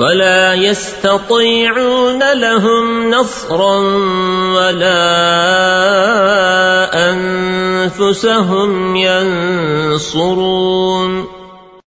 ولا يستطيعون لهم نصرا ولا أنفسهم ينصرون